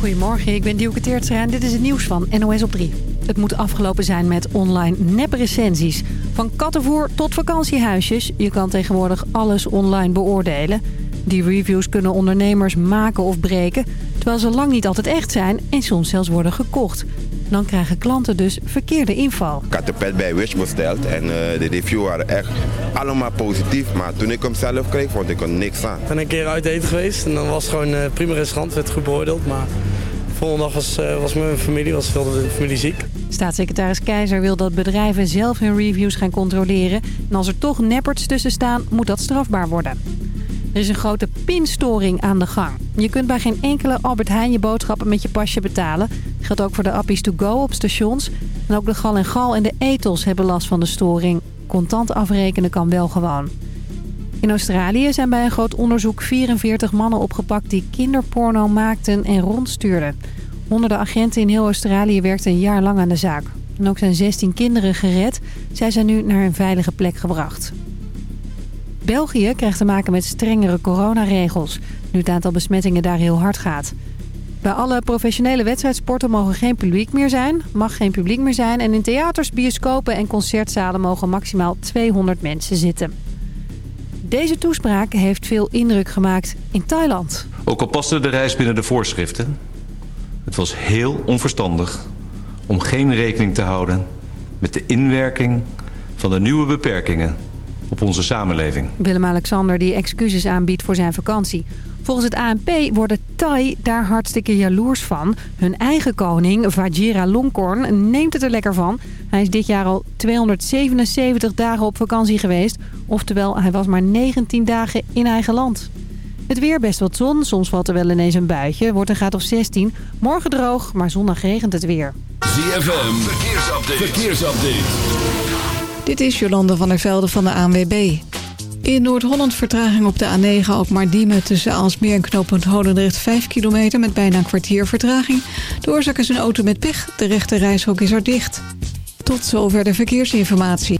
Goedemorgen, ik ben Dielke Teertstra en dit is het nieuws van NOS op 3. Het moet afgelopen zijn met online neprecensies. Van kattenvoer tot vakantiehuisjes. Je kan tegenwoordig alles online beoordelen. Die reviews kunnen ondernemers maken of breken... terwijl ze lang niet altijd echt zijn en soms zelfs worden gekocht. Dan krijgen klanten dus verkeerde info. Ik had de pet bij Wish besteld en uh, de reviews waren echt allemaal positief. Maar toen ik hem zelf kreeg, vond ik er niks aan. Ik ben een keer uit eten geweest en dan was het gewoon uh, prima restaurant, werd goed beoordeeld. Maar volgende was, uh, was mijn familie, de familie ziek. Staatssecretaris Keizer wil dat bedrijven zelf hun reviews gaan controleren. En als er toch nepperts tussen staan, moet dat strafbaar worden. Er is een grote pinstoring aan de gang. Je kunt bij geen enkele Albert Heijn je boodschappen met je pasje betalen. Dat geldt ook voor de appies to go op stations. En ook de gal en gal en de etels hebben last van de storing. Contant afrekenen kan wel gewoon. In Australië zijn bij een groot onderzoek 44 mannen opgepakt die kinderporno maakten en rondstuurden. Honderden agenten in heel Australië werkten een jaar lang aan de zaak. En ook zijn 16 kinderen gered. Zij zijn nu naar een veilige plek gebracht. België krijgt te maken met strengere coronaregels. Nu het aantal besmettingen daar heel hard gaat. Bij alle professionele wedstrijdsporten mogen geen publiek meer zijn. Mag geen publiek meer zijn. En in theaters, bioscopen en concertzalen mogen maximaal 200 mensen zitten. Deze toespraak heeft veel indruk gemaakt in Thailand. Ook al paste de reis binnen de voorschriften... het was heel onverstandig om geen rekening te houden... met de inwerking van de nieuwe beperkingen op onze samenleving. Willem-Alexander die excuses aanbiedt voor zijn vakantie. Volgens het ANP worden Thai daar hartstikke jaloers van. Hun eigen koning, Vajira Longkorn, neemt het er lekker van. Hij is dit jaar al 277 dagen op vakantie geweest. Oftewel, hij was maar 19 dagen in eigen land. Het weer best wat zon, soms valt er wel ineens een buitje. Wordt een graad of 16. Morgen droog, maar zondag regent het weer. ZFM, verkeersupdate. verkeersupdate. Dit is Jolande van der Velde van de ANWB. In Noord-Holland vertraging op de A9 ook maar tussen Aalsmeer en knooppunt Holendrecht 5 kilometer met bijna een kwartier vertraging. De oorzaak is een auto met pech. De rechte reishok is er dicht. Tot zover de verkeersinformatie.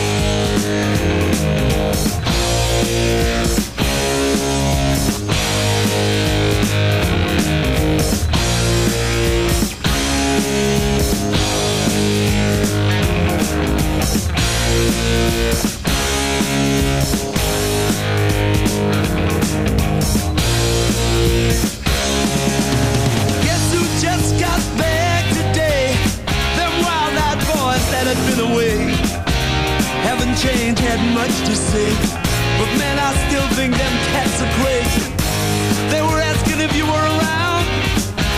had much to say But man, I still think them cats are great They were asking if you were around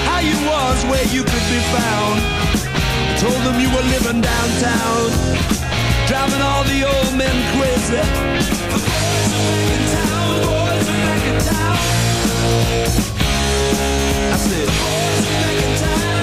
How you was, where you could be found. I told them you were living downtown Driving all the old men crazy. The boys are back in town, The boys are back in town I said, boys are back in town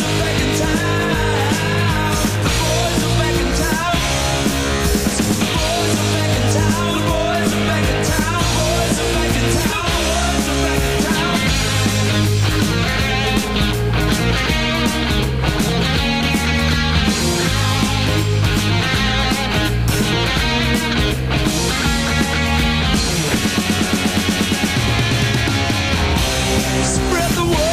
the world.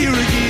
Here again.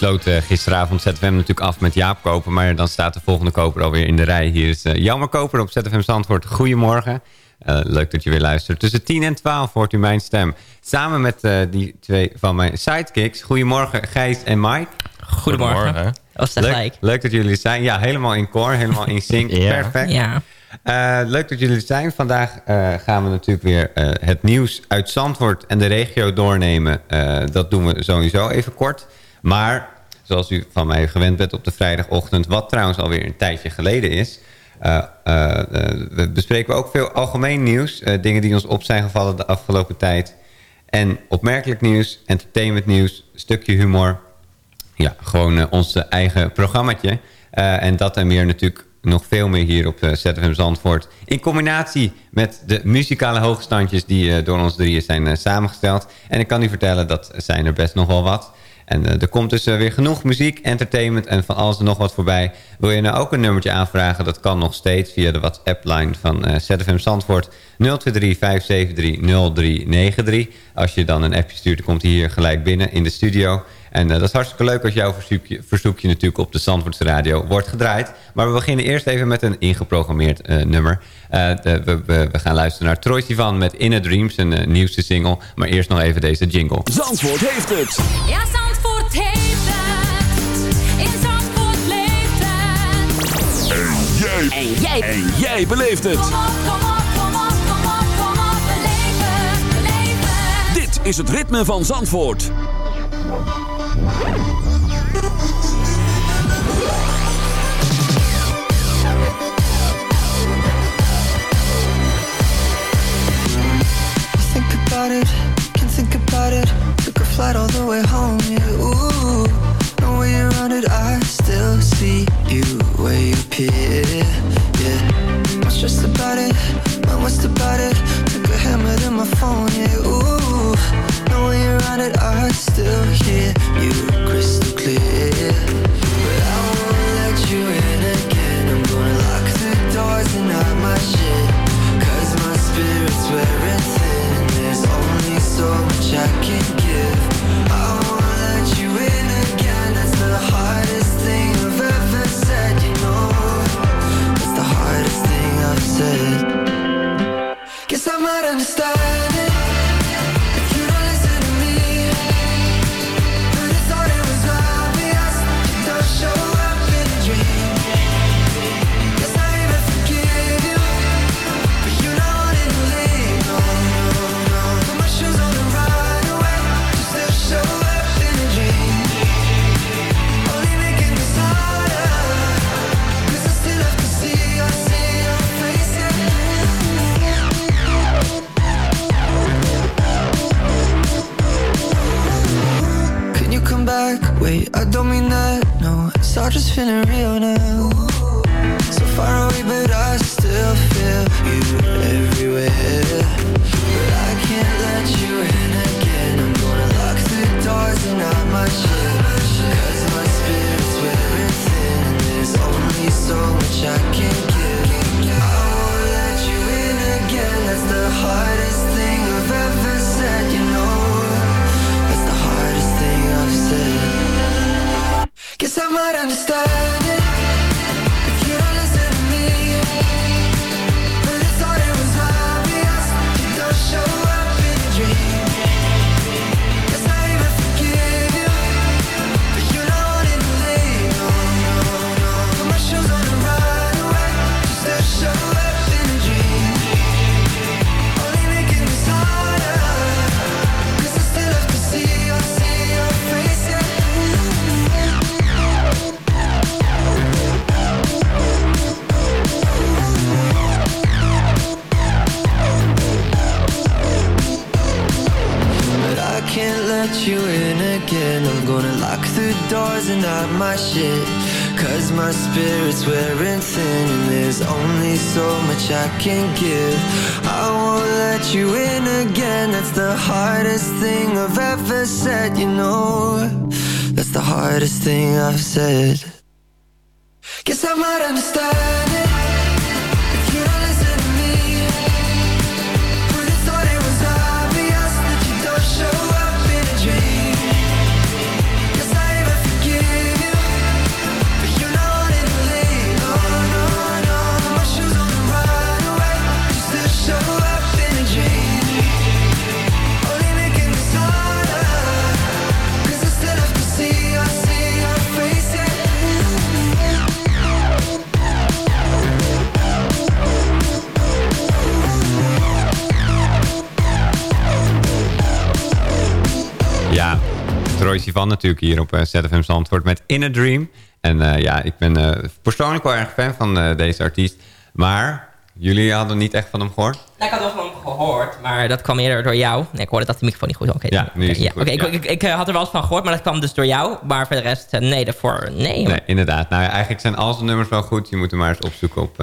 Sloot eh, gisteravond ZFM natuurlijk af met Jaap Koper. Maar dan staat de volgende koper alweer in de rij. Hier is uh, Jelmer Koper op ZFM Zandvoort. Goedemorgen. Eh, leuk dat je weer luistert. Tussen 10 en 12 hoort u mijn stem. Samen met eh, die twee van mijn sidekicks. Goedemorgen Gijs en Mike. Goedemorgen. Dat Leuk, leuk dat jullie er zijn. Ja, helemaal in koor, helemaal in sync. Ja. Perfect. Ja. Eh, leuk dat jullie er zijn. Vandaag eh, gaan we natuurlijk weer eh, het nieuws uit Zandvoort en de regio doornemen. Eh, dat doen we sowieso even kort. Maar zoals u van mij gewend bent op de vrijdagochtend... wat trouwens alweer een tijdje geleden is... eh, eh, eh, we bespreken ook veel algemeen nieuws. dingen die ons op zijn gevallen de afgelopen tijd. En opmerkelijk nieuws, entertainment nieuws, stukje humor... Ja, gewoon ons eigen programmaatje. En dat en meer natuurlijk nog veel meer hier op ZFM Zandvoort. In combinatie met de muzikale hoogstandjes die door ons drieën zijn samengesteld. En ik kan u vertellen, dat zijn er best nog wel wat. En eh, er komt dus eh, weer genoeg muziek, entertainment en van alles en nog wat voorbij. Wil je nou ook een nummertje aanvragen? Dat kan nog steeds via de WhatsApp-line van eh, ZFM Zandvoort 023-573-0393. Als je dan een appje stuurt, dan komt hij hier gelijk binnen in de studio. En dat is hartstikke leuk als jouw verzoekje, verzoekje natuurlijk op de Zandvoortse radio wordt gedraaid. Maar we beginnen eerst even met een ingeprogrammeerd eh, nummer. Eh, de- we, we, we gaan luisteren naar Troy Sivan met Inner Dreams, een nieuwste single. Maar eerst nog even deze jingle. Zandvoort heeft het. Ja, Zandvoort heeft het. In Zandvoort leeft het. En jij. En jij. En jij beleeft het. Kom op, kom op, kom op, kom op, kom op. Beleef het, beleef het. Dit is het ritme van Zandvoort. think about it, can think about it. Flight all the way home, yeah. Ooh, natuurlijk hier op eh, ZFM Zandvoort met In a Dream. En eh, ja, ik ben eh, persoonlijk wel erg fan van deze artiest. Maar jullie hadden niet echt van hem gehoord? Nou, ik had wel van hem gehoord, maar dat kwam eerder door jou. Nee, ik hoorde dat de microfoon niet goed was. Ja, nu is ja, goed, oké, ik- ja. ik, ik, had er wel eens van gehoord, maar dat kwam dus door jou. Maar voor de rest, nee, daarvoor, nee. Nee, inderdaad. Nou, eigenlijk zijn al zijn nummers wel goed. Je moet hem maar eens opzoeken op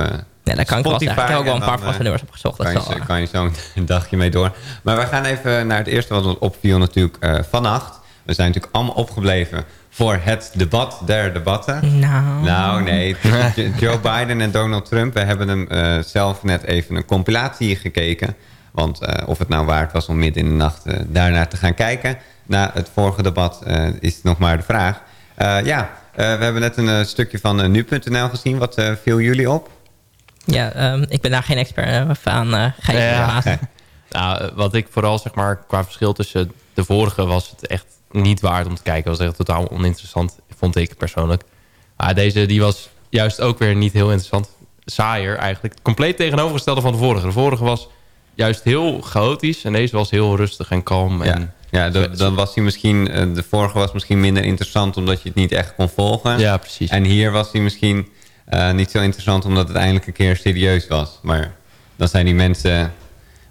Nee, dat kan ik wel Spotify. Ik heb ook wel en een paar dan, van zijn eh, nummers opgezocht. Kan je, kan je zo een dagje mee door. Maar we gaan even naar het eerste wat ons opviel natuurlijk vannacht. We zijn natuurlijk allemaal opgebleven voor het debat der debatten. Nou. Nou, nee. Joe Biden en Donald Trump. We hebben hem eh, zelf net even een compilatie gekeken. Want eh, of het nou waard was om midden in de nacht eh, daarnaar te gaan kijken... na het vorige debat eh, is nog maar de vraag. Eh, ja, eh, we hebben net een stukje van nu.nl gezien. Wat eh, viel jullie op? Ja, ehm, ik ben daar geen expert van. eh ga je Ja. Nou, wat ik vooral zeg maar qua verschil tussen de vorige was het echt niet waard om te kijken. Was echt totaal oninteressant, vond ik persoonlijk. Maar deze die was juist ook weer niet heel interessant. Saaier eigenlijk. Compleet tegenovergestelde van de vorige. De vorige was juist heel chaotisch en deze was heel rustig en kalm. En Ja, dan, dan was hij misschien, eh, de vorige was misschien minder interessant omdat je het niet echt kon volgen. Ja, precies. En hier was hij misschien eh, niet zo interessant omdat het eindelijk een keer serieus was. Maar dan zijn die mensen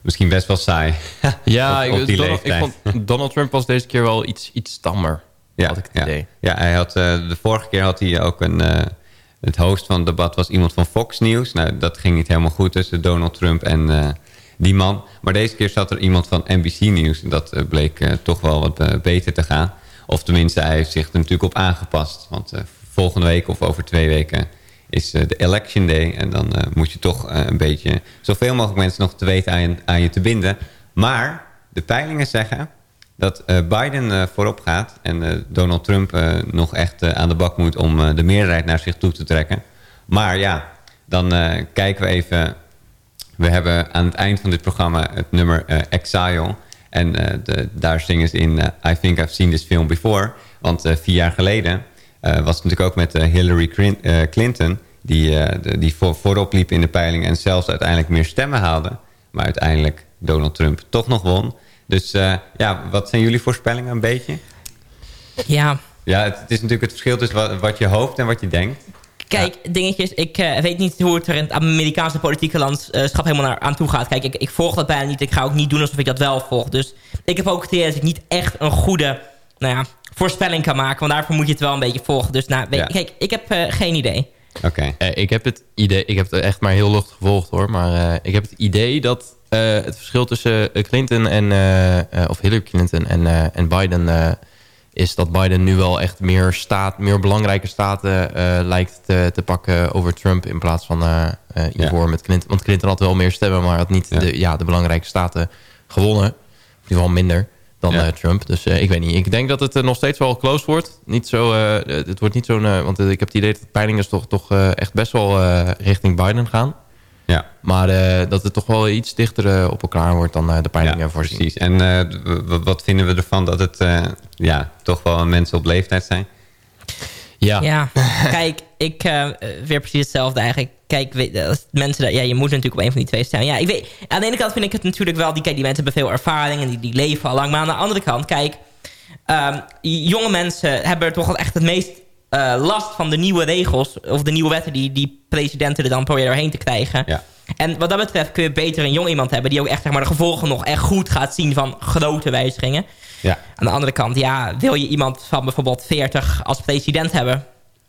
misschien best wel saai. Ja, op, op ik, die Donald, ik vond Donald Trump was deze keer wel iets, iets tammer. Ja, had ik het ja. idee. Ja, hij had, eh, de vorige keer had hij ook een... eh, het host van het debat was iemand van Fox News. Nou, dat ging niet helemaal goed tussen Donald Trump en eh, die man. Maar deze keer zat er iemand van NBC News. En dat bleek toch wel wat beter te gaan. Of tenminste, hij heeft zich er natuurlijk op aangepast. Want volgende week of over twee weken is eh, de election day. En dan eh, moet je toch eh, een beetje zoveel mogelijk mensen nog te weten aan je, te binden. Maar de peilingen zeggen dat Biden voorop gaat en Donald Trump nog echt aan de bak moet om de meerderheid naar zich toe te trekken. Maar ja, dan kijken we even. We hebben aan het eind van dit programma het nummer Exile. En de, daar zingen ze in I Think I've Seen This Film Before. Want vier jaar geleden was het natuurlijk ook met Hillary Clin- Clinton... die, eh, die voor, voorop liep in de peiling en zelfs uiteindelijk meer stemmen haalde. Maar uiteindelijk Donald Trump toch nog won. Dus eh, ja, wat zijn jullie voorspellingen een beetje? Ja, Ja, het, het is natuurlijk het verschil tussen wat, wat je hoopt en wat je denkt. Kijk, dingetjes, ik eh, weet niet hoe het er in het Amerikaanse politieke landschap helemaal naar, aan toe gaat. Kijk, ik, ik volg dat bijna niet. Ik ga ook niet doen alsof ik dat wel volg. Dus ik heb ook het idee dat ik niet echt een goede nou ja, voorspelling kan maken. Want daarvoor moet je het wel een beetje volgen. Dus nou, weet, Ja. kijk, ik heb geen idee. Oké. Eh, ik heb het idee, ik heb het echt maar heel luchtig gevolgd hoor. Maar eh, ik heb het idee dat eh, het verschil tussen Clinton en, of Hillary Clinton en, en Biden is dat Biden nu wel echt meer, staat, meer belangrijke staten lijkt te, te pakken over Trump in plaats van hiervoor met Clinton. Want Clinton had wel meer stemmen, maar had niet De, ja, de belangrijke staten gewonnen. In ieder geval minder dan Ja. eh, Trump. Dus eh, ik weet niet. Ik denk dat het eh, nog steeds wel close wordt. Niet zo, eh, het wordt niet zo'n... want ik heb het idee dat de peilingen toch, toch eh, echt best wel eh, richting Biden gaan. Ja. Maar eh, dat het toch wel iets dichter op elkaar wordt dan eh, de peilingen voorzien. Precies. En eh, wat vinden we ervan dat het eh, ja, toch wel mensen op leeftijd zijn? Ja. Ja, kijk, ik eh, weer precies hetzelfde eigenlijk. Kijk, weet, als mensen, dat- ja, je moet natuurlijk op een van die twee stemmen. Ja, ik weet, aan de ene kant vind ik het natuurlijk wel, die, kijk, die mensen hebben veel ervaring en die, die leven al lang. Maar aan de andere kant, kijk, ehm, jonge mensen hebben toch wel echt het meest eh, last van de nieuwe regels of de nieuwe wetten die, die presidenten er dan proberen doorheen te krijgen. Ja. En wat dat betreft kun je beter een jong iemand hebben... die ook echt zeg maar, de gevolgen nog echt goed gaat zien van grote wijzigingen. Ja. Aan de andere kant, ja, wil je iemand van bijvoorbeeld 40 als president hebben...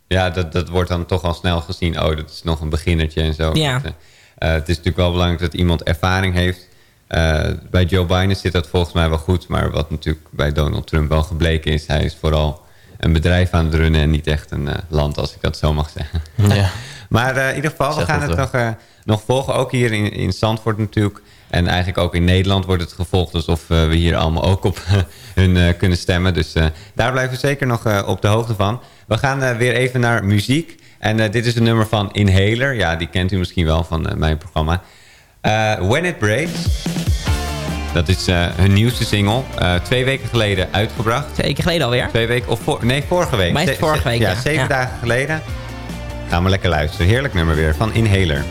Ja, dat, dat wordt dan toch al snel gezien. Oh, dat is nog een beginnertje en zo. Ja. Eh, eh, het is natuurlijk wel belangrijk dat iemand ervaring heeft. Eh, bij Joe Biden zit dat volgens mij wel goed. Maar wat natuurlijk bij Donald Trump wel gebleken is... hij is vooral een bedrijf aan het runnen... en niet echt een land, als ik dat zo mag zeggen. Ja. maar eh, in ieder geval, we gaan het nog, eh, nog volgen. Ook hier in, in Zandvoort natuurlijk. En eigenlijk ook in Nederland wordt het gevolgd... alsof eh, we hier allemaal ook op hun eh, kunnen stemmen. Dus eh, daar blijven we zeker nog op de hoogte van. We gaan weer even naar muziek. En dit is een nummer van Inhaler. Ja, die kent u misschien wel van mijn programma. When It Breaks. Dat is hun nieuwste single. twee weken geleden uitgebracht. Twee weken geleden alweer? Twee weken, of voor, nee, vorige week. Maar Ze- vorige week, ja. ja. zeven Ja. dagen geleden. Gaan we lekker luisteren. Heerlijk nummer weer van Inhaler.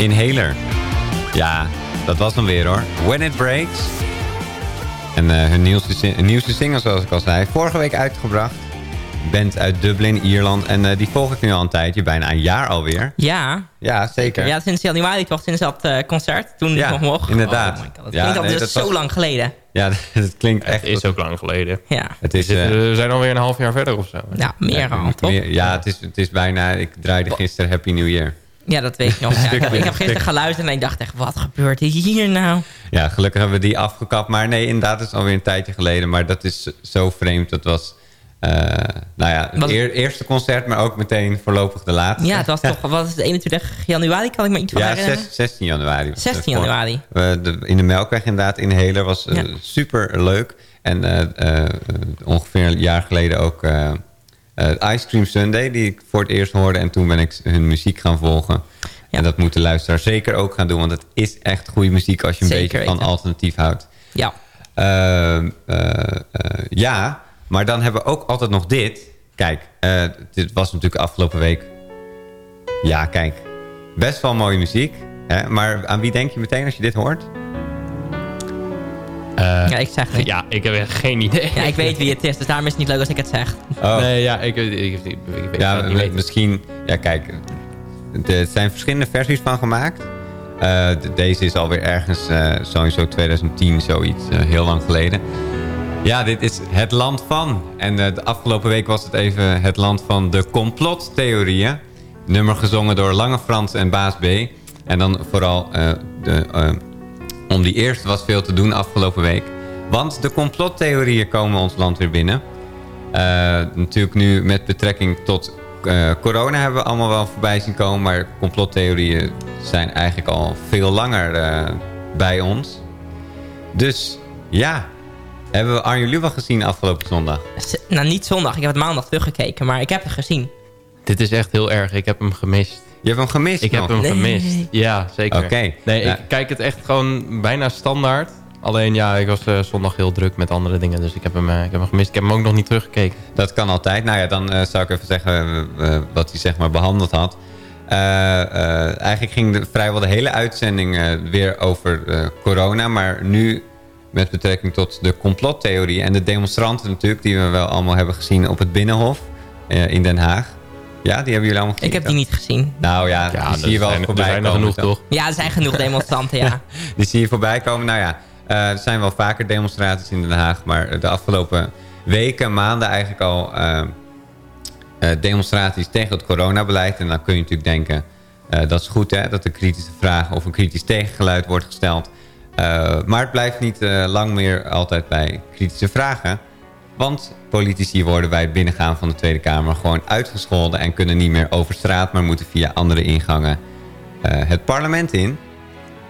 Inhaler. Ja, dat was hem weer hoor. When It Breaks. En eh, hun nieuwste, si- nieuwste single, zoals ik al zei, vorige week uitgebracht. Band uit Dublin, Ierland. En eh, die volg ik nu al een tijdje, bijna een jaar alweer. Ja. Ja, zeker. Ja, sinds januari toch, sinds dat eh, concert. Toen Ja, nog mocht. inderdaad. Oh my God, dat Ja, klinkt al nee, dus dat zo was- lang geleden. Ja, dat klinkt echt... Het is ook lang geleden. Ja. Het is, We zijn alweer een half jaar verder of zo. Ja, meer al, toch? meer- ja, het is, het is bijna... Ik draaide gisteren Happy New Year. Ja, dat weet ik nog. Ja, ik, heb, gisteren geluisterd en ik dacht echt, wat gebeurt hier nou? Ja, gelukkig hebben we die afgekapt. Maar nee, inderdaad, het is alweer een tijdje geleden. Maar dat is zo vreemd. Dat was Eh, nou ja, het eer- eerste concert, maar ook meteen voorlopig de laatste. Ja, het was toch, wat is het, 21 januari? Kan ik me iets van Ja, herinneren? 6 16 januari. was het 16 voor- januari. In de Melkweg inderdaad, in Heler was eh, Ja. super leuk. En eh, ongeveer een jaar geleden ook Ice Cream Sunday, die ik voor het eerst hoorde. En toen ben ik hun muziek gaan volgen. En dat moeten luisteraars zeker ook gaan doen, want het is echt goede muziek als je een Zeker beetje van alternatief houdt. Ja. Ehm, eh, eh, ja, maar dan hebben we ook altijd nog dit. Kijk, eh, dit was natuurlijk afgelopen week. Ja, kijk. Best wel mooie muziek. Hè? Maar aan wie denk je meteen als je dit hoort? Ja, ik zeg niet. Ja, ik heb echt geen idee. Ja, ik weet wie het is, dus daarom is het niet leuk als ik het zeg. Oh. Nee, ja, ik, ik, ik, ik, ik weet ja, het niet misschien... Ja, kijk. Er zijn verschillende versies van gemaakt. Eh, de- deze is alweer ergens eh, sowieso 2010, zoiets. eh, heel lang geleden. Ja, dit is het land van. En eh, de afgelopen week was het even het land van de complottheorieën. Nummer gezongen door Lange Frans en Baas B. En dan vooral eh, de, eh, om die eerste was veel te doen afgelopen week. Want de complottheorieën komen ons land weer binnen. Eh, natuurlijk nu met betrekking tot eh, corona hebben we allemaal wel voorbij zien komen. Maar complottheorieën zijn eigenlijk al veel langer eh, bij ons. Dus ja, hebben we Arjen Lubach gezien afgelopen zondag? Nou, niet zondag. Ik heb het maandag teruggekeken, maar ik heb het gezien. Dit is echt heel erg. Ik heb hem gemist. Je hebt hem gemist Ik heb hem Nee. gemist. Ja, zeker. Oké. Nee, Ja. ik kijk het echt gewoon bijna standaard. Alleen ja, ik was eh, zondag heel druk met andere dingen. Dus ik heb, hem, eh, ik heb hem gemist. Ik heb hem ook nog niet teruggekeken. Dat kan altijd. Nou ja, dan eh, zou ik even zeggen wat hij zeg maar behandeld had. Eh, eh, eigenlijk ging de, vrijwel de hele uitzending weer over eh, corona. Maar nu met betrekking tot de complottheorie. En de demonstranten natuurlijk, die we wel allemaal hebben gezien op het Binnenhof eh, in Den Haag. Ja, die hebben jullie allemaal gezien? Ik heb die niet gezien. Nou ja, Ja, die zie je wel zijn- er voorbij zijn er komen. genoeg, toch? toch? Ja, er zijn genoeg demonstranten, ja. Die zie je voorbij komen. Nou ja, eh, er zijn wel vaker demonstraties in Den Haag. Maar de afgelopen weken, maanden eigenlijk al... eh, eh, demonstraties tegen het coronabeleid. En dan kun je natuurlijk denken... eh, dat is goed hè, dat er kritische vragen of een kritisch tegengeluid wordt gesteld. Eh, maar het blijft niet eh, lang meer altijd bij kritische vragen. Want politici worden bij het binnengaan van de Tweede Kamer gewoon uitgescholden... en kunnen niet meer over straat, maar moeten via andere ingangen eh, het parlement in.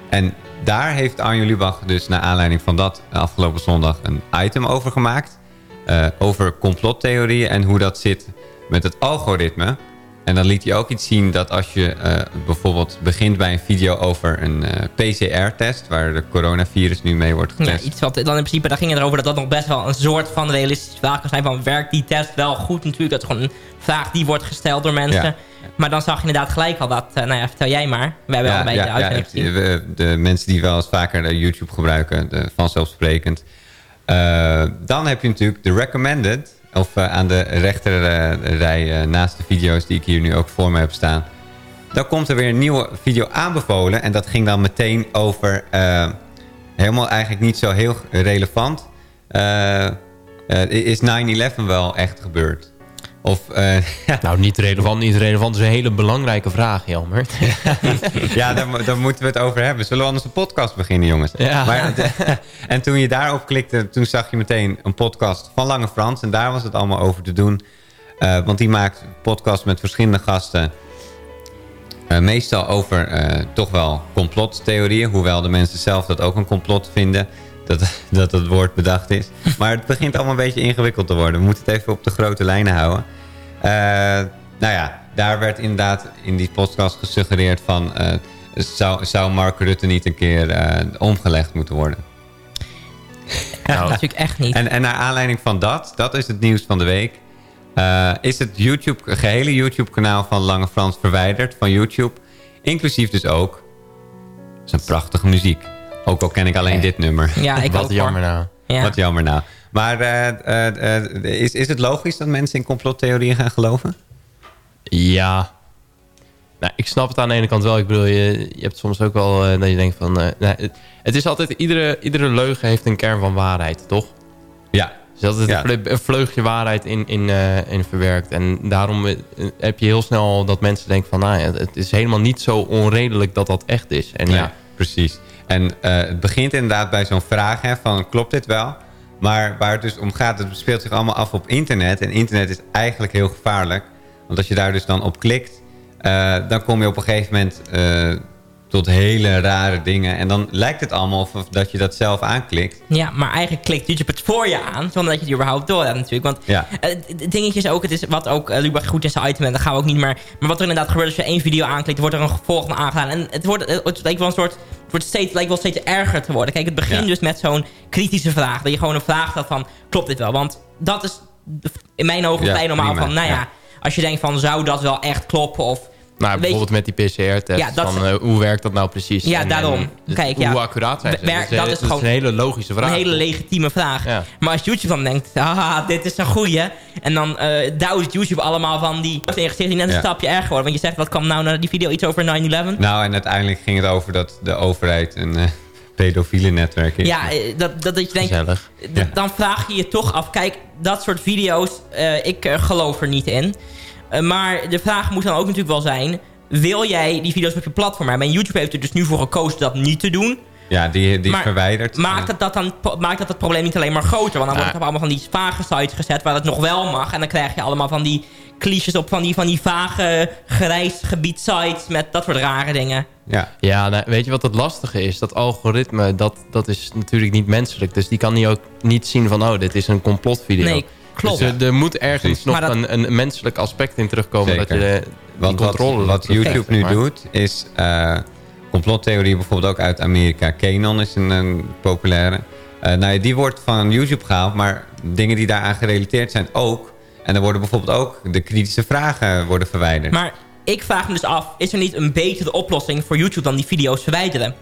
En daar heeft Arjen Lubach dus naar aanleiding van dat afgelopen zondag een item over gemaakt. eh, over complottheorieën en hoe dat zit met het algoritme. En dan liet hij ook iets zien dat als je eh, bijvoorbeeld begint bij een video over een eh, PCR-test... waar de coronavirus nu mee wordt ja getest. iets wat, dan in principe, daar ging het erover dat dat nog best wel een soort van realistische vraag kan zijn. Van, werkt die test wel goed natuurlijk? Dat is gewoon een vraag die wordt gesteld door mensen. Ja. Maar dan zag je inderdaad gelijk al dat, eh, nou ja, vertel jij maar. We hebben al een beetje de uitzending het- gezien. de mensen die wel eens vaker de YouTube gebruiken, de, vanzelfsprekend. Dan heb je natuurlijk de recommended, of eh, aan de rechterrij eh, naast de video's die ik hier nu ook voor me heb staan. Dan komt er weer een nieuwe video aanbevolen en dat ging dan meteen over, eh, helemaal eigenlijk niet zo heel relevant. Eh, eh, is 9-11 wel echt gebeurd? Of, eh, Nou, niet relevant, niet relevant. Dat is een hele belangrijke vraag, Jelmer. Ja, daar, daar moeten we het over hebben. Zullen we anders een podcast beginnen, jongens? Ja. Maar, en toen je daarop klikte, toen zag je meteen een podcast van Lange Frans. En daar was het allemaal over te doen. Eh, want die maakt podcasts met verschillende gasten. Eh, meestal over toch wel complottheorieën. Hoewel de mensen zelf dat ook een complot vinden. Dat, dat het woord bedacht is. Maar het begint allemaal een beetje ingewikkeld te worden. We moeten het even op de grote lijnen houden. Eh, nou ja, daar werd inderdaad in die podcast gesuggereerd van... eh, zou, zou Mark Rutte niet een keer eh, omgelegd moeten worden? Ja, natuurlijk echt niet. En, en naar aanleiding van dat, dat is het nieuws van de week... eh, is het YouTube, gehele YouTube-kanaal van Lange Frans verwijderd van YouTube. Inclusief dus ook... Een prachtige muziek. Ook al ken ik alleen dit nummer. Ja, ik Wat ook, jammer hoor. nou. Ja. Wat jammer nou. Maar eh, eh, eh, is, is het logisch dat mensen in complottheorieën gaan geloven? Ja. Nou, ik snap het aan de ene kant wel. Ik bedoel, je, je hebt soms ook wel eh, dat je denkt van... eh, nou, het, het is altijd... Iedere, iedere leugen heeft een kern van waarheid, toch? Ja. Er is altijd Ja. een vle- een vleugje waarheid in, in, eh, in verwerkt. En daarom eh, heb je heel snel dat mensen denken van... Nou, ja, het is helemaal niet zo onredelijk dat dat echt is. En Nee, ja, precies. En eh, het begint inderdaad bij zo'n vraag hè, van klopt dit wel? Maar waar het dus om gaat, het speelt zich allemaal af op internet. En internet is eigenlijk heel gevaarlijk. Want als je daar dus dan op klikt... eh, dan kom je op een gegeven moment eh, tot hele rare dingen. En dan lijkt het allemaal of, dat je dat zelf aanklikt. Ja, maar eigenlijk klikt YouTube het voor je aan, zonder dat je het überhaupt door hebt natuurlijk. Want Ja. eh, het dingetje is ook, het is wat ook uh, Lubach goed in zijn item, en dat gaan we ook niet meer. Maar wat er inderdaad gebeurt als je één video aanklikt, wordt er een volgende aangedaan. En het wordt, het, het lijkt wel een soort, het wordt steeds, lijkt wel steeds erger te worden. Kijk, het begint Ja. dus met zo'n kritische vraag. Dat je gewoon een vraag stelt van, klopt dit wel? Want dat is in mijn ogen Ja, vrij normaal prima, van, nou ja, ja. als je denkt van, zou dat wel echt kloppen? Of, Nou, weet bijvoorbeeld met die PCR-test. Ja, dat is- eh, hoe werkt dat nou precies? Ja, En- daarom. en dus Kijk, hoe ja. accuraat zijn ze? Dat, is, dat is dat gewoon een hele logische vraag. Een hele legitieme vraag. Ja. Maar als YouTube dan denkt, haha, dit is een goeie. En dan eh duwt YouTube allemaal van die gezicht die net een Ja. stapje erger wordt. Want je zegt, wat kwam nou naar die video iets over 9-11? Nou, en uiteindelijk ging het over dat de overheid een eh, pedofiele netwerk is. Ja, dat, dat, dat je denkt, dan vraag je je toch af. Kijk, dat soort video's, eh, ik geloof er niet in. Eh, maar de vraag moet dan ook natuurlijk wel zijn... wil jij die video's op je platform hebben? En YouTube heeft er dus nu voor gekozen dat niet te doen. Ja, die, die is Maar verwijderd. Maakt dat, dat dan, maakt dat het probleem niet alleen maar groter? Want dan wordt het op allemaal van die vage sites gezet waar het nog wel mag. En dan krijg je allemaal van die clichés op van die, van die vage grijs gebied sites met dat soort rare dingen. Ja, ja nou, weet je wat het lastige is? Dat algoritme, dat, dat is natuurlijk niet menselijk. Dus die kan niet ook niet zien van, oh, dit is een complotvideo. Nee, klopt. Dus er, er moet ergens Precies. nog dat- een, een menselijk aspect in terugkomen. Zeker. Dat je Want wat, controle wat YouTube nu maar. doet, is eh complottheorie bijvoorbeeld ook uit Amerika. Canon is een, een populaire. Eh, nou ja, die wordt van YouTube gehaald, maar dingen die daaraan gerelateerd zijn ook. En er worden bijvoorbeeld ook de kritische vragen worden verwijderd. Maar ik vraag me dus af, is er niet een betere oplossing voor YouTube dan die video's verwijderen?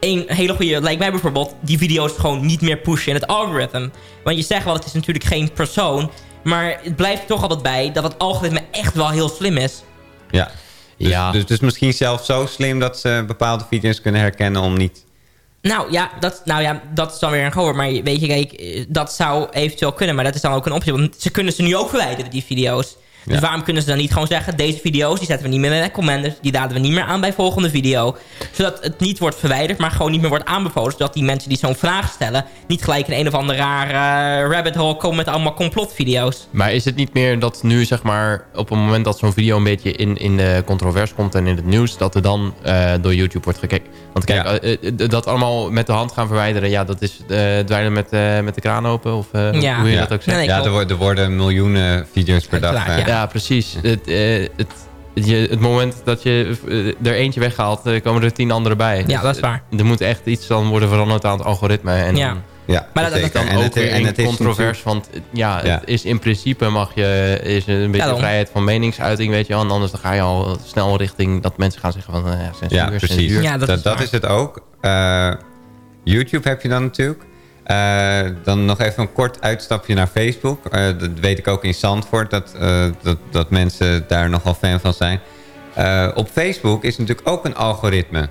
Een hele goede lijkt mij bijvoorbeeld die video's gewoon niet meer pushen in het algoritme. Want je zegt wel, het is natuurlijk geen persoon. Maar het blijft toch altijd bij dat het algoritme echt wel heel slim is. Ja. Dus, Ja. Dus, dus misschien zelfs zo slim dat ze bepaalde video's kunnen herkennen om niet... Nou ja, dat, nou ja, dat is dan weer een gehoor. Maar weet je, kijk, eh, dat zou eventueel kunnen. Maar dat is dan ook een optie. Want ze kunnen ze nu ook verwijderen, die video's. Dus Ja. waarom kunnen ze dan niet gewoon zeggen... deze video's die zetten we niet meer in de recommenders. Die laden we niet meer aan bij volgende video. Zodat het niet wordt verwijderd, maar gewoon niet meer wordt aanbevolen. Zodat die mensen die zo'n vraag stellen... niet gelijk in een of andere rare eh, rabbit hole komen met allemaal complotvideo's. Maar is het niet meer dat nu, zeg maar, op het moment dat zo'n video een beetje in, in de controverse komt en in het nieuws, dat er dan eh, door YouTube wordt gekeken? Want kijk, Ja. eh, dat allemaal met de hand gaan verwijderen, ja, dat is eh dweilen met, met de kraan open, of eh, Ja. hoe je ja, dat ook zegt. Nee, ja er, worden- er worden miljoenen video's per dag. Ja. Ja, precies. Het, eh, het, je, het moment dat je eh, er eentje weghaalt, eh, komen er tien andere bij. Ja, dat is waar. Er moet echt iets dan worden veranderd aan het algoritme. En Ja. dan Ja, Maar dat- dat zeker. dan en ook het, weer en het is controvers. Want ja, Ja. het is in principe mag je is een beetje vrijheid van meningsuiting, weet je wel. En anders dan ga je al snel richting dat mensen gaan zeggen van ja, censuur, Ja, precies. censuur. Ja, dat dat is dat is het ook. Eh, YouTube heb je dan natuurlijk. Eh, dan nog even een kort uitstapje naar Facebook. Eh, dat weet ik ook in Zandvoort, dat, eh, dat, dat mensen daar nogal fan van zijn. Eh, op Facebook is natuurlijk ook een algoritme.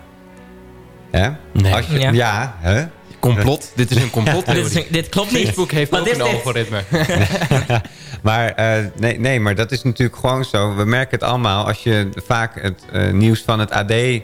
Hè? Nee. Als je, Ja. ja. hè? Complot. Dit is een complottheorie. Dit, is een- dit klopt niet. Facebook heeft ook een dit? algoritme. Maar eh, nee, nee, maar dat is natuurlijk gewoon zo. We merken het allemaal. Als je vaak het eh, nieuws van het AD eh,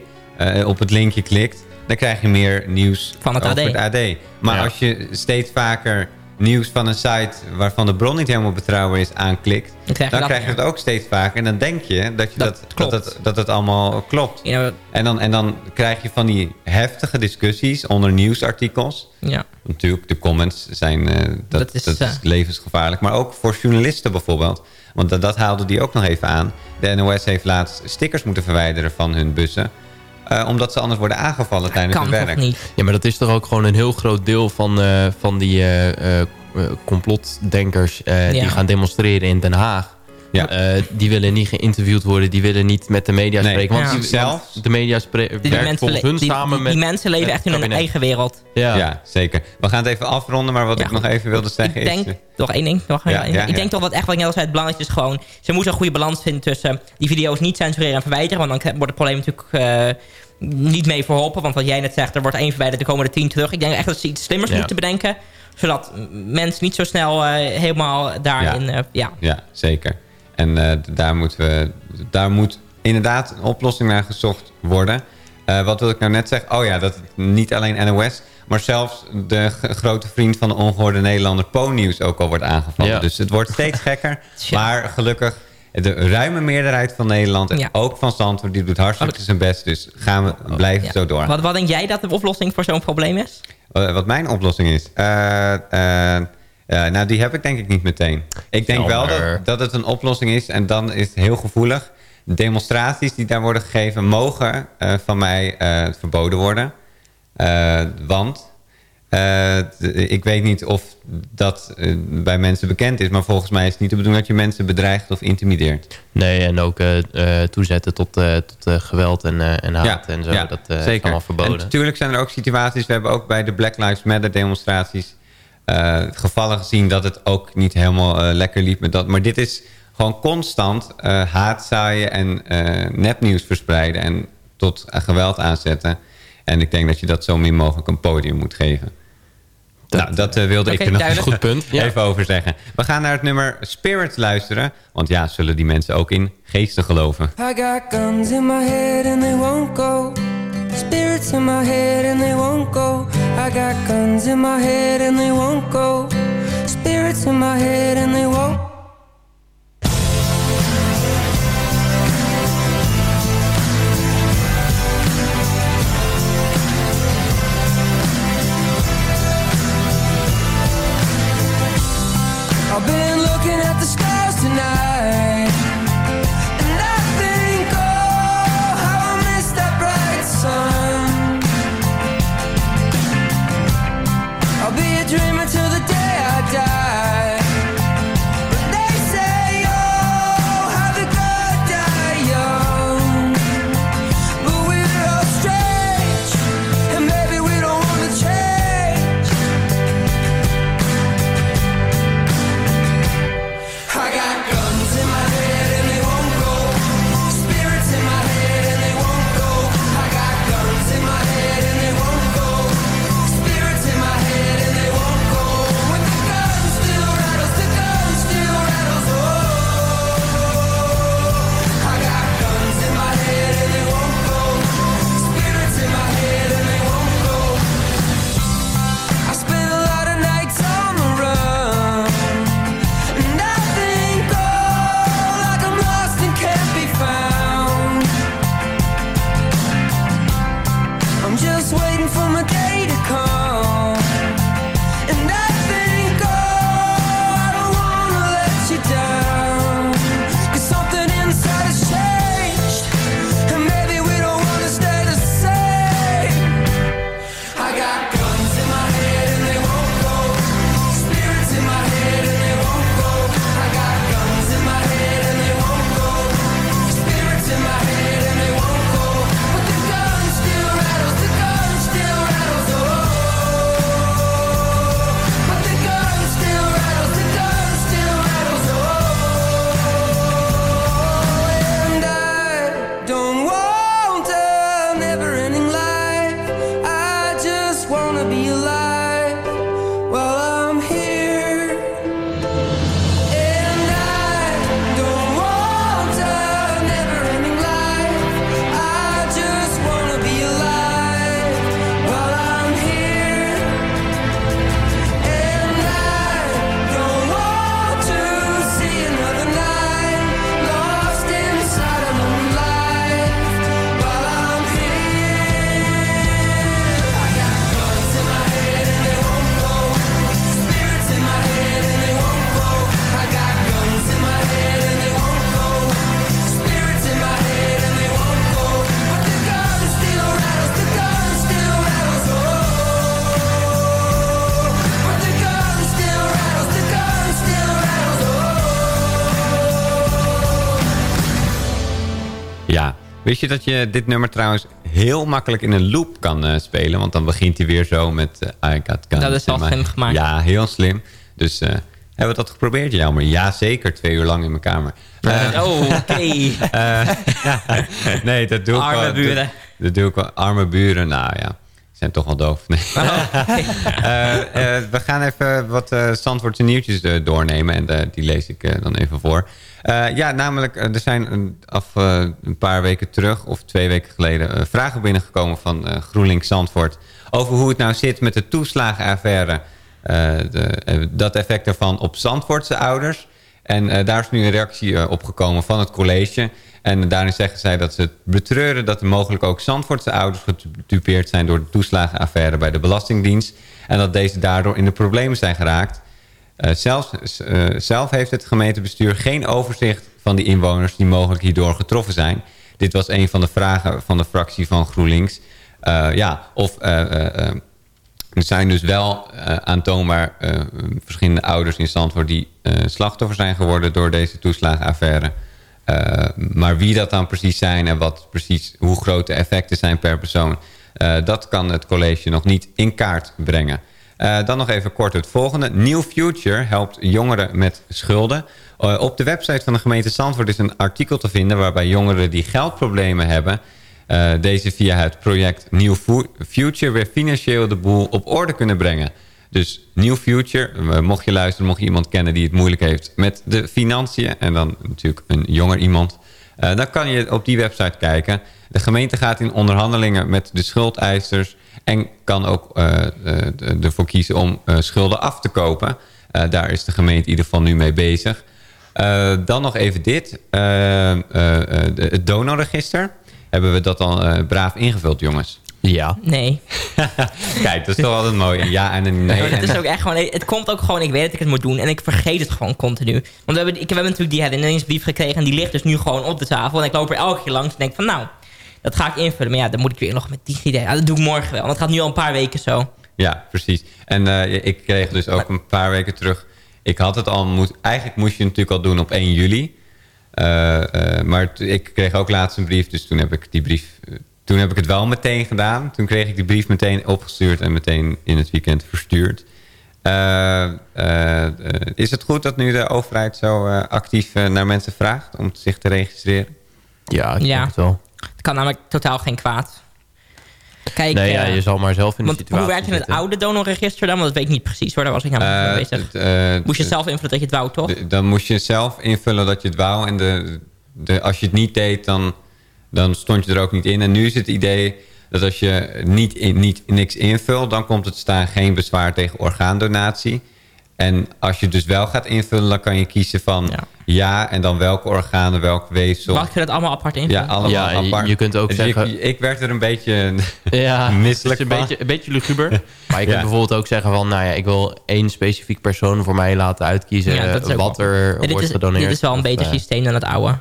op het linkje klikt... dan krijg je meer nieuws Van het over AD. het AD. Maar Ja. als je steeds vaker nieuws van een site... waarvan de bron niet helemaal betrouwbaar is, aanklikt... Dan krijg je dan dat krijg je meer. het ook steeds vaker. En dan denk je dat, je Dat dat, dat, klopt. dat het allemaal klopt. Ja, En dan, en dan krijg je van die heftige discussies onder nieuwsartikels... ja. Natuurlijk, de comments zijn eh, dat, Dat dat is, is, eh, levensgevaarlijk. Maar ook voor journalisten bijvoorbeeld. Want dat, dat haalde die ook nog even aan. De NOS heeft laatst stickers moeten verwijderen van hun bussen. Eh, omdat ze anders worden aangevallen tijdens kan hun toch werk. niet? Ja, maar dat is toch ook gewoon een heel groot deel van, eh, van die eh, complotdenkers... eh, Ja. die gaan demonstreren in Den Haag. Ja. Eh, die willen niet geïnterviewd worden. Die willen niet met de media Nee. spreken. Want Ja. die, Zelfs- want de media spre- Die, werkt mensen, volgens hun die, samen die, met... die mensen leven echt in hun eigen wereld. Ja. Ja. zeker. We gaan het even afronden. Maar wat Ja, ik nog even wilde zeggen ik is... denk, toch één ding. Ja, ik ja. denk toch wat echt wat ik net al zei, het belangrijkste is gewoon... ze moeten een goede balans vinden tussen die video's niet censureren en verwijderen. Want dan wordt het probleem natuurlijk eh, niet mee verholpen. Want wat jij net zegt, er wordt één verwijderd, er komen er tien terug. Ik denk echt dat ze iets slimmers Ja. moeten bedenken. Zodat mensen niet zo snel eh, helemaal daarin... eh, ja. Ja, zeker. En eh, daar, moeten we, daar moet inderdaad een oplossing naar gezocht worden. Eh, wat wil ik nou net zeggen? Oh ja, dat niet alleen NOS. Maar zelfs de grote vriend van de ongehoorde Nederlander Po-nieuws ook al wordt aangevallen. Ja. Dus het wordt steeds gekker. maar gelukkig, de ruime meerderheid van Nederland... en Ja. ook van Zandvoort, die doet hartstikke zijn best. Dus gaan we blijven Ja. zo door. Wat, wat denk jij dat de oplossing voor zo'n probleem is? Eh, wat mijn oplossing is? Eh, eh, eh, nou, die heb ik denk ik niet meteen. Ik denk wel dat, dat het een oplossing is. En dan is het heel gevoelig. Demonstraties die daar worden gegeven... mogen eh, van mij eh, verboden worden. Want... ik weet niet of dat bij mensen bekend is... maar volgens mij is het niet de bedoeling dat je mensen bedreigt of intimideert. Nee, en ook toezetten tot, tot geweld en, en haat en zo. dat eh, is allemaal verboden. En natuurlijk zijn er ook situaties... we hebben ook bij de Black Lives Matter demonstraties... eh, gevallen gezien dat het ook niet helemaal eh, lekker liep met dat. Maar dit is gewoon constant eh haat zaaien en eh, nepnieuws verspreiden... en tot geweld aanzetten. En ik denk dat je dat zo min mogelijk een podium moet geven. nou, dat eh, wilde ik er nog duidelijk. Goed punt. Ja. even over zeggen. We gaan naar het nummer Spirits luisteren. Want ja, zullen die mensen ook in geesten geloven? I got guns in my head and they won't go. Spirits in my head and they won't go. I got guns in my head and they won't go. Spirits in my head and they won't. I've been looking at Wist je dat je dit nummer trouwens heel makkelijk in een loop kan eh, spelen? Want dan begint hij weer zo met eh, I got guns Dat is wel slim gemaakt. Ja, heel slim. Dus eh, hebben we dat geprobeerd, Jelmer? Ja, zeker. Twee uur lang in mijn kamer. Oh, oké. nee, dat doe ik Arme wel. buren. Dat, dat doe ik wel. Arme buren, nou ja. Zijn toch wel doof. Nee. Eh, we gaan even wat Zandvoortse nieuwtjes doornemen. En die lees ik dan even voor. Eh, ja, namelijk, eh, er zijn een, af eh, een paar weken terug, of twee weken geleden, vragen binnengekomen van GroenLinks Zandvoort. Over hoe het nou zit met de toeslagenaffaire. de, dat effect ervan op Zandvoortse ouders. En daar is nu een reactie op gekomen van het college. En daarin zeggen zij dat ze betreuren dat er mogelijk ook Zandvoortse ouders gedupeerd zijn door de toeslagenaffaire bij de Belastingdienst. En dat deze daardoor in de problemen zijn geraakt. Eh, eh, zelf heeft het gemeentebestuur geen overzicht van die inwoners die mogelijk hierdoor getroffen zijn. Dit was een van de vragen van de fractie van GroenLinks. Eh, ja, of er zijn dus wel aantoonbaar verschillende ouders in Zandvoort die slachtoffer zijn geworden door deze toeslagenaffaire. Maar wie dat dan precies zijn en wat precies, hoe groot de effecten zijn per persoon, eh, dat kan het college nog niet in kaart brengen. Eh, dan nog even kort het volgende. New Future helpt jongeren met schulden. Eh, op de website van de gemeente Zandvoort is een artikel te vinden... waarbij jongeren die geldproblemen hebben... eh, deze via het project New Fu- Future weer financieel de boel op orde kunnen brengen. Dus New Future, mocht je luisteren, mocht je iemand kennen die het moeilijk heeft met de financiën... en dan natuurlijk een jonger iemand... eh, dan kan je op die website kijken. De gemeente gaat in onderhandelingen met de schuldeisers... en kan ook eh, ervoor kiezen om schulden af te kopen. Daar is de gemeente in ieder geval nu mee bezig. Dan nog even dit. Het donorregister. Hebben we dat al braaf ingevuld, jongens? Ja. Nee. Kijk, dat is toch altijd mooi. Ja en een nee. Het, is ook echt gewoon, het komt ook gewoon, ik weet dat ik het moet doen en ik vergeet het gewoon continu. Want we hebben, ik, we hebben natuurlijk die herinneringsbrief gekregen en die ligt dus nu gewoon op de tafel. En ik loop er elke keer langs en denk van nou, dat ga ik invullen. Maar ja, dan moet ik weer nog met die idee. Ja, dat doe ik morgen wel. Want dat gaat nu al een paar weken zo. Ja, precies. En eh, ik kreeg dus ook een paar weken terug... Ik had het al... Moet, eigenlijk moest je het natuurlijk al doen op 1 juli. Eh, eh, maar ik kreeg ook laatst een brief. Dus toen heb ik die brief... toen heb ik het wel meteen gedaan. Toen kreeg ik die brief meteen opgestuurd... en meteen in het weekend verstuurd. Eh, eh, is het goed dat nu de overheid zo eh, actief eh, naar mensen vraagt... om zich te registreren? Ja, ik Ja. denk het wel. Het kan namelijk totaal geen kwaad. Kijk, nee, ja, je zal maar zelf in de situatie hoe werkt het in het oude donorregister dan? Want dat weet ik niet precies hoor. Daar was ik helemaal niet mee bezig. Moest je zelf invullen dat je het wou, toch? De- dan moest je zelf invullen dat je het wou. En de, de, als je het niet deed, dan, dan stond je er ook niet in. En nu is het idee dat als je niet, in, niet niks invult... dan komt het staan geen bezwaar tegen orgaandonatie. En als je dus wel gaat invullen, dan kan je kiezen van... ja, en dan welke organen, welk weefsel. Mag je dat allemaal apart invullen? Ja, allemaal Ja, je- apart. je kunt ook Dus zeggen- Ik, ik werd er een beetje Ja, misselijk een van. beetje, een beetje luguber. Maar je kunt Ja. bijvoorbeeld ook zeggen van... nou ja, ik wil één specifiek persoon voor mij laten uitkiezen... Wat wel- er wordt is, gedoneerd. dit is wel een beter eh, systeem dan het oude.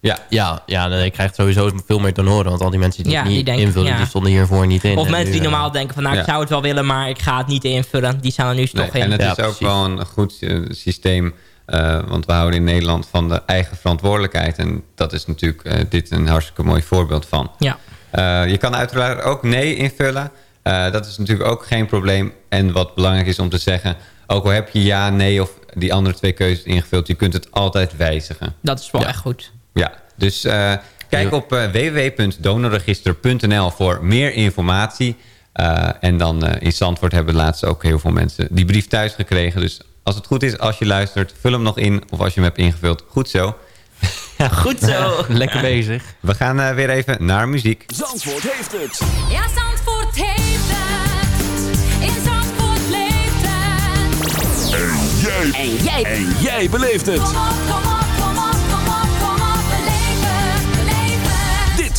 Ja, ja, ja dan, je krijgt sowieso veel meer donoren. Want al die mensen die Ja, het die niet denken, invullen... ja. die stonden hiervoor niet in. Of En mensen nu, die eh, normaal denken van... nou, ik zou het wel willen, maar ik ga het niet invullen. Die staan er nu Nee, toch in. en het is ook precies. wel een goed eh, systeem. eh, want we houden in Nederland van de eigen verantwoordelijkheid. En dat is natuurlijk dit een hartstikke mooi voorbeeld van. Ja. Je kan uiteraard ook nee invullen. Dat is natuurlijk ook geen probleem. En wat belangrijk is om te zeggen... ook al heb je ja, nee of die andere twee keuzes ingevuld... je kunt het altijd wijzigen. Dat is wel echt goed. Ja, dus eh, kijk op eh, www.donorregister.nl voor meer informatie. Eh, en dan eh, in Zandvoort hebben laatst ook heel veel mensen die brief thuis gekregen. Dus als het goed is, als je luistert, vul hem nog in. Of als je hem hebt ingevuld, goed zo. Goed zo. Lekker bezig. We gaan eh, weer even naar muziek. Zandvoort heeft het. Ja, Zandvoort heeft het. In Zandvoort leeft het. En jij. En jij. En jij beleeft het. Kom op, kom op,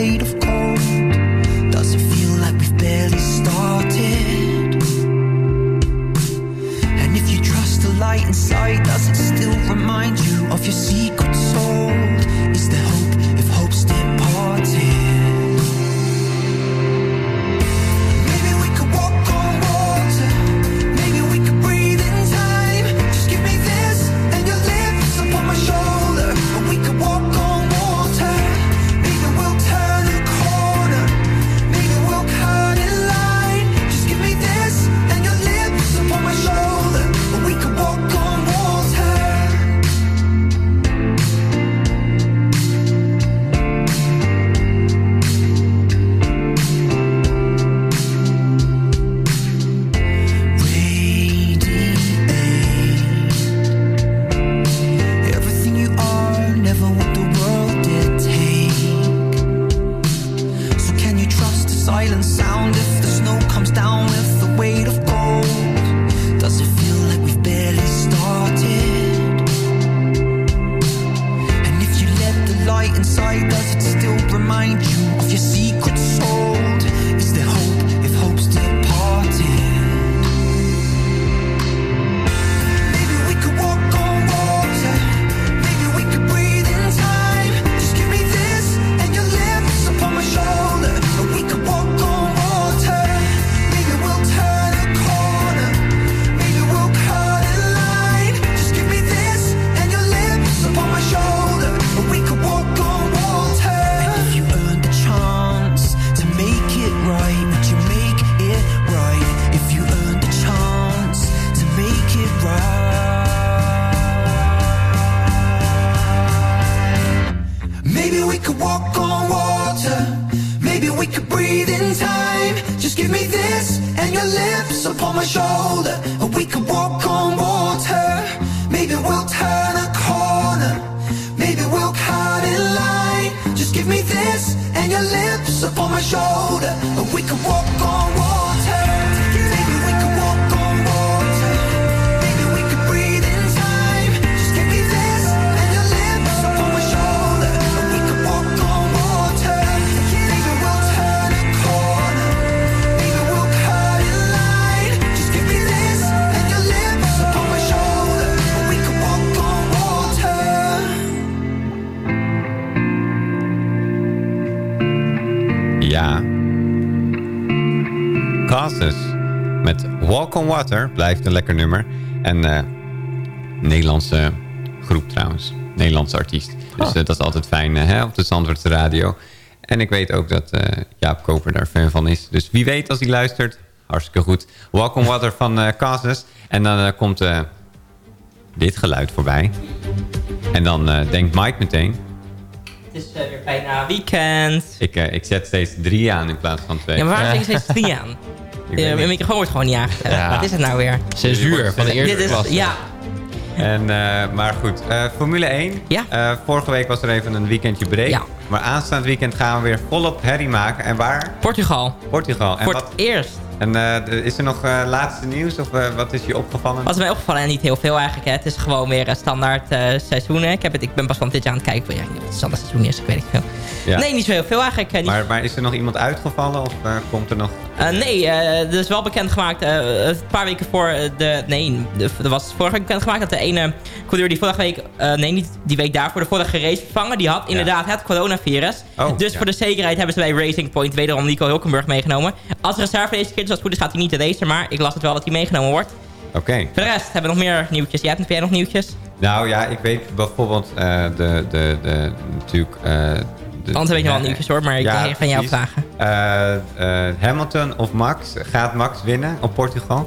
Of cold? Does it feel like we've barely started? And if you trust the light inside, does it still remind you of your secret soul? Shoulder. And we could walk on Walk on Water blijft een lekker nummer. En eh Nederlandse groep trouwens. Nederlandse artiest. Dus Oh. eh, dat is altijd fijn eh, hè, op de Zandvoortse radio. En ik weet ook dat eh, Jaap Koper daar fan van is. Dus wie weet als hij luistert, hartstikke goed. Walk on Water van eh Causes. En dan komt eh, dit geluid voorbij. En dan eh, denkt Mike meteen... Het is eh, weer bijna weekend. Ik, ik zet steeds drie aan in plaats van twee. Ja, maar waarom zet je steeds drie aan? De niet. microfoon wordt gewoon niet aangezet. Ja. Wat is het nou weer? Censuur van de eerste Dit is, klasse. Ja, En, eh, maar goed, eh, Formule 1. Eh, vorige week was er even een weekendje break. Maar aanstaand weekend gaan we weer volop herrie maken. En waar? Portugal. Portugal. En Voor wat, het eerst. En eh, is er nog eh, laatste nieuws? Of eh, wat is je opgevallen? Wat is mij opgevallen, en niet heel veel eigenlijk. Hè. Het is gewoon weer een standaard seizoenen. Ik, heb het, ik ben pas van dit jaar aan het kijken. Ja, wat het standaard seizoen is, ik weet niet veel. Ja. Nee, niet zo heel veel eigenlijk. niet- Maar, maar is er nog iemand uitgevallen? Of komt er nog... Nee, er is wel bekendgemaakt een paar weken voor de... Nee, er was vorige week bekendgemaakt dat de ene coureur die vorige week... nee, niet die week daarvoor, de vorige race vervangen... die had inderdaad het coronavirus. Oh, dus ja. voor de zekerheid hebben ze bij Racing Point wederom Nico Hulkenberg meegenomen. Als reserve deze keer, dus als het goed is gaat hij niet de racen... maar ik las het wel dat hij meegenomen wordt. Oké. Voor de rest hebben we nog meer nieuwtjes. Jij hebt heb jij nog nieuwtjes? Nou ja, ik weet bijvoorbeeld eh, de, de, de, natuurlijk... eh, de, Anders weet je wel ja, nieuwtjes hoor, maar ik wil van jou vragen. Eh, eh, Hamilton of Max? Gaat Max winnen op Portugal?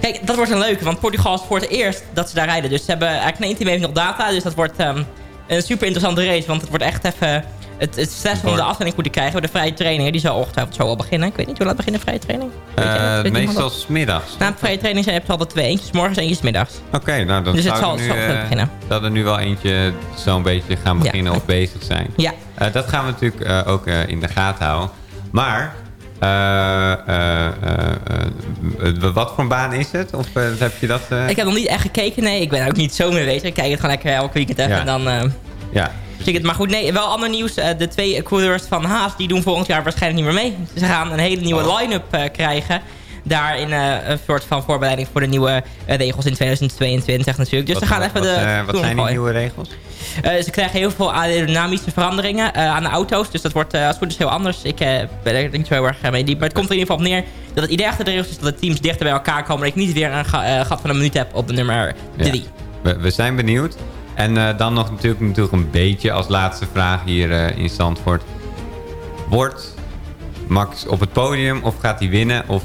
Kijk, dat wordt een leuke, want Portugal is voor het eerst dat ze daar rijden. Dus ze hebben eigenlijk één team heeft nog data, dus dat wordt ehm, een super interessante race. Want het wordt echt even het, het stress om de goed te krijgen. De vrije training, die zal ongetwijfeld zo al beginnen. Ik weet niet, hoe laat beginnen de vrije training? Je? Eh, meestal dat? smiddags. Na de vrije training zijn, heb je altijd twee. Eentje 's morgens en eentje 's middags. Oké, nou dan Dus het zou zal- er nu, zal eh, beginnen. dat er nu wel eentje zo'n beetje gaan beginnen of bezig zijn. Ja. Eh, dat gaan we natuurlijk ook in de gaten houden. Maar, eh, wat voor een baan is het? Of heb je dat... Ik heb nog niet echt gekeken, nee. Ik ben ook niet zo mee bezig. Ik kijk het gewoon lekker elke weekend even Ja. en dan... ja, zie ik het. Maar goed, nee, wel ander nieuws. Eh, de twee coureurs van Haas, die doen volgend jaar waarschijnlijk niet meer mee. Ze gaan een hele nieuwe Oh. line-up eh, krijgen. Daar in eh, een soort van voorbereiding voor de nieuwe regels in 2022 natuurlijk. Dus wat, ze gaan even wat, de... wat zijn die nieuwe regels? Ze krijgen heel veel aerodynamische veranderingen aan de auto's. Dus dat wordt als het goed is heel anders. Ik ben er niet zo heel erg mee diep. Maar het komt er in ieder geval op neer dat het idee achter de regels is dat de teams dichter bij elkaar komen. Dat ik niet weer een ga- gat van een minuut heb op de nummer 3. Ja. We, we zijn benieuwd. En eh, dan nog natuurlijk, natuurlijk een beetje als laatste vraag hier eh, in Zandvoort. Wordt Max op het podium of gaat hij winnen? Of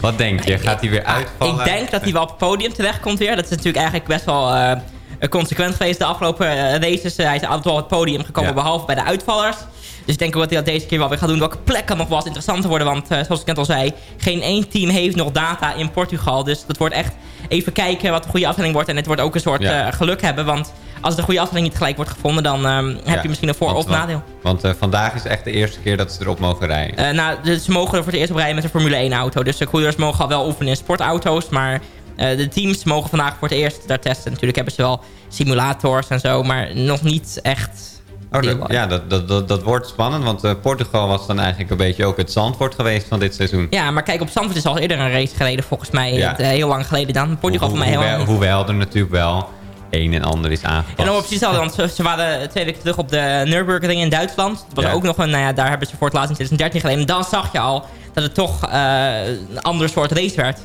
wat denk je? Gaat hij weer uitvallen? Ik denk dat hij wel op het podium terecht komt weer. Dat is natuurlijk eigenlijk best wel eh, consequent geweest de afgelopen races. hij is altijd wel op het podium gekomen, Ja. behalve bij de uitvallers. Dus ik denk ook dat hij dat deze keer wel weer gaat doen. Welke plek kan nog wel eens interessanter worden? Want eh, zoals ik net al zei, geen één team heeft nog data in Portugal. Dus dat wordt echt even kijken wat de goede afstelling wordt. En het wordt ook een soort Ja. eh, geluk hebben. Want als de goede afstelling niet gelijk wordt gevonden, dan ehm, heb Ja, je misschien een voor- of nadeel. Want eh, vandaag is echt de eerste keer dat ze erop mogen rijden. Nou, dus ze mogen er voor het eerst op rijden met een Formule 1 auto. Dus de coureurs mogen al wel oefenen in sportauto's. Maar de teams mogen vandaag voor het eerst daar testen. Natuurlijk hebben ze wel simulators en zo. Maar nog niet echt... Oh, dat, ja, dat, dat, dat, dat wordt spannend. Want eh, Portugal was dan eigenlijk een beetje ook het zandwoord geweest van dit seizoen. Ja, maar kijk, op Zandvoort is al eerder een race geleden volgens mij. Ja. Het, eh, heel lang geleden dan. Portugal voor mij heel hoewel, lang. hoewel er natuurlijk wel een en ander is aangepast. En dan op precies hetzelfde, want ze, ze waren twee weken terug op de Nürburgring in Duitsland. Dat was Ja. ook nog een, nou ja, daar hebben ze voor het laatst in 2013 geleden. En dan zag je al dat het toch eh, een ander soort race werd.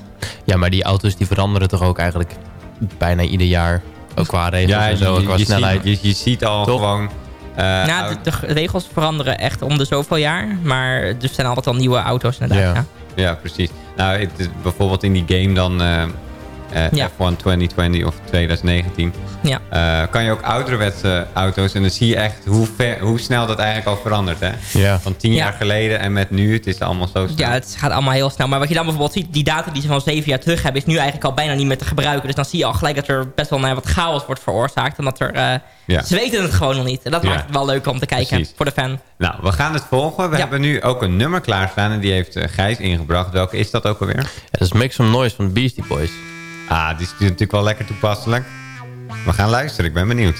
Ja, maar die auto's die veranderen toch ook eigenlijk bijna ieder jaar. Ook qua regels Ja, en zo, je, qua je, snelheid. Ziet, je, je ziet al Toch? gewoon... eh, nou, de, de regels veranderen echt om de zoveel jaar. Maar er zijn altijd al nieuwe auto's inderdaad. Ja. Ja, precies. Nou, het bijvoorbeeld in die game dan... eh, Ja. F1 2020 of 2019. Ja. eh, kan je ook ouderwetse auto's. En dan zie je echt hoe, ver, hoe snel dat eigenlijk al verandert. Hè? Ja. Van tien Ja. jaar geleden en met nu. Het is allemaal zo snel. Ja, het gaat allemaal heel snel. Maar wat je dan bijvoorbeeld ziet, die data die ze van zeven jaar terug hebben... is nu eigenlijk al bijna niet meer te gebruiken. Dus dan zie je al gelijk dat er best wel nou, wat chaos wordt veroorzaakt. Omdat er... eh, Ja. Ze weten het gewoon nog niet. En dat Ja. maakt het wel leuk om te kijken Precies. voor de fan. Nou, we gaan het volgen. We Ja. hebben nu ook een nummer klaarstaan. En die heeft Gijs ingebracht. Welke is dat ook alweer? Ja, dat is Make Some Noise van de Beastie Boys. Ah, die is natuurlijk wel lekker toepasselijk. We gaan luisteren. Ik ben benieuwd.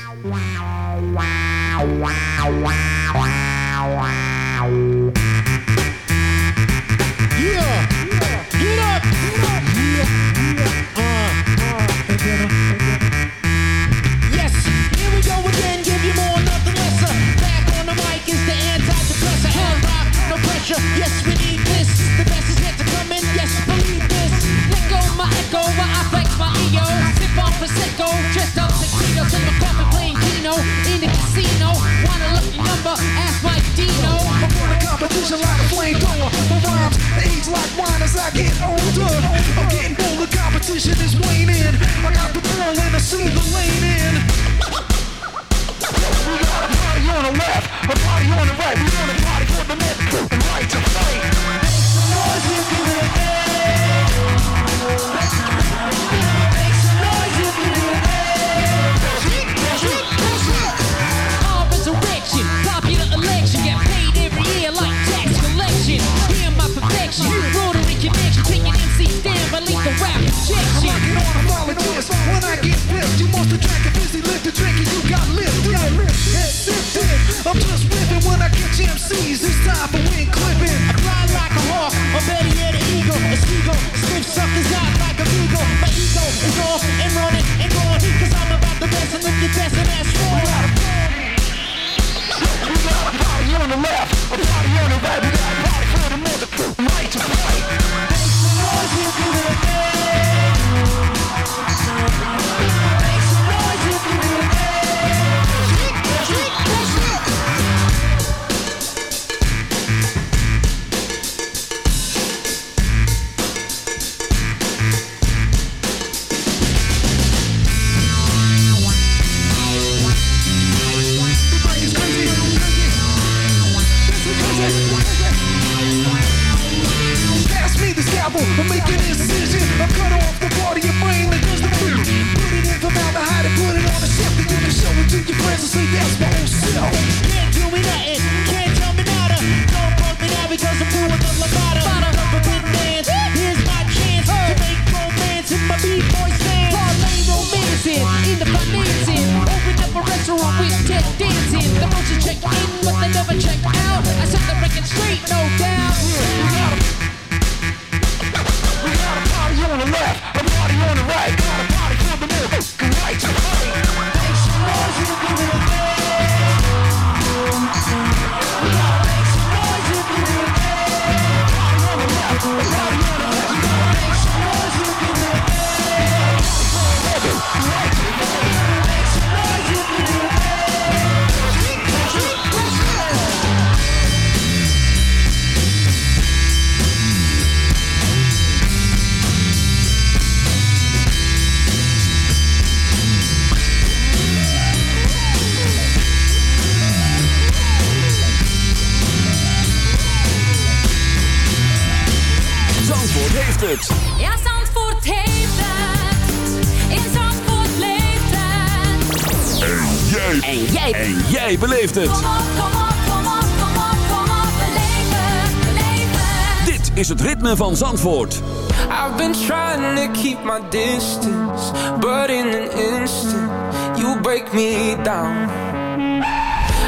Competition like a flamethrower. My rhymes age like wine as I get older. I'm getting bolder, competition is waning. I got the ball and I see the lane in. We got a party on the left, a party on the right. We want a party for the left and right to fight. street, no doubt. Beleef het. Dit is het ritme van Zandvoort. I've been trying to keep my distance, but in an instant, you break me down.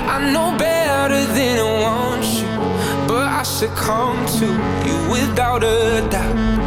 I know better than I want you, but I succumb to you without a doubt.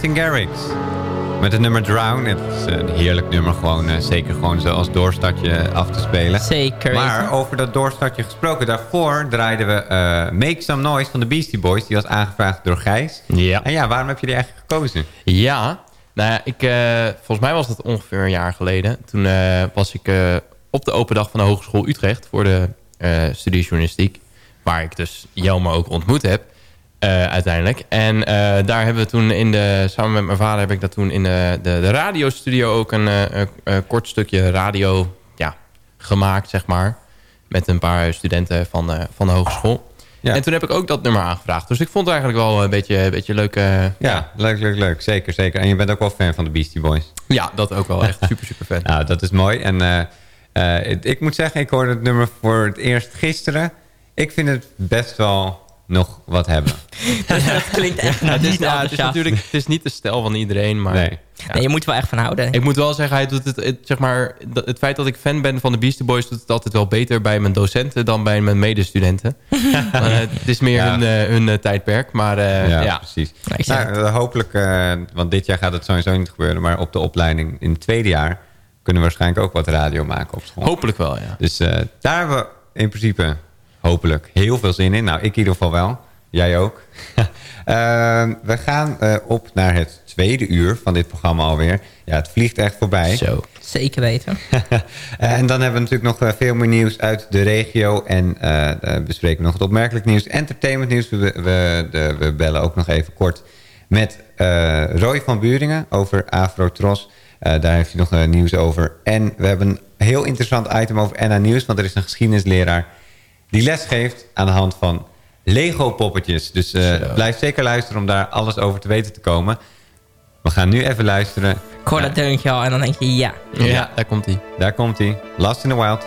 Martin Garrix. Met het nummer Drown. Het is een heerlijk nummer. Gewoon, eh, zeker gewoon zo als doorstartje af te spelen. Zeker Maar over dat doorstartje gesproken. Daarvoor draaiden we eh, Make Some Noise van de Beastie Boys. Die was aangevraagd door Gijs. Ja. En ja, waarom heb je die eigenlijk gekozen? Ja, nou ja, ik, eh, volgens mij was dat ongeveer een jaar geleden. Toen eh, was ik eh, op de open dag van de Hogeschool Utrecht voor de eh, studie journalistiek. Waar ik dus Jelmer ook ontmoet heb, eh, uiteindelijk. En eh, daar hebben we toen in de, samen met mijn vader heb ik dat toen in de, de, de radiostudio ook een eh, kort stukje radio ja, gemaakt, zeg maar. Met een paar studenten van de, van de hogeschool. En toen heb ik ook dat nummer aangevraagd. Dus ik vond het eigenlijk wel een beetje, een beetje leuk. Ja, leuk, leuk, leuk. Zeker, zeker. En je bent ook wel fan van de Beastie Boys. Ja, dat ook wel. Echt super, super fan. nou, dat is mooi. En ik moet zeggen, ik hoorde het nummer voor het eerst gisteren. Ik vind het best wel nog wat hebben. dat klinkt echt Ja, het, is, niet het is natuurlijk het is niet de stijl van iedereen, maar... Nee. Nee, je moet er wel echt van houden. Ik moet wel zeggen, hij doet het, het, zeg maar, het feit dat ik fan ben van de Beastie Boys... doet het altijd wel beter bij mijn docenten dan bij mijn medestudenten. Maar, het is meer Ja. hun, eh, hun eh, tijdperk, maar eh, ja, ja. precies. Nou, hopelijk, eh, want dit jaar gaat het sowieso niet gebeuren... maar op de opleiding in het tweede jaar... kunnen we waarschijnlijk ook wat radio maken op school. Hopelijk wel, ja. Dus eh, daar hebben we in principe hopelijk heel veel zin in. Nou, ik in ieder geval wel. Jij ook. Eh, we gaan eh, op naar het tweede uur van dit programma alweer. Ja, het vliegt echt voorbij. Zo. Zeker weten. Eh, en dan hebben we natuurlijk nog eh, veel meer nieuws uit de regio. En eh, eh, bespreken we nog het opmerkelijk nieuws. Entertainment nieuws. We, we, de- we bellen ook nog even kort met eh, Roy van Buringen over Afrotros. Eh daar heeft hij nog nieuws over. En we hebben een heel interessant item over NA Nieuws. Want er is een geschiedenisleraar die les geeft aan de hand van Lego-poppetjes. Dus eh, blijf zeker luisteren om daar alles over te weten te komen. We gaan nu even luisteren. Ik hoor dat deuntje al en dan denk je ja. Ja, daar komt hij. Daar komt hij. Last in the Wild.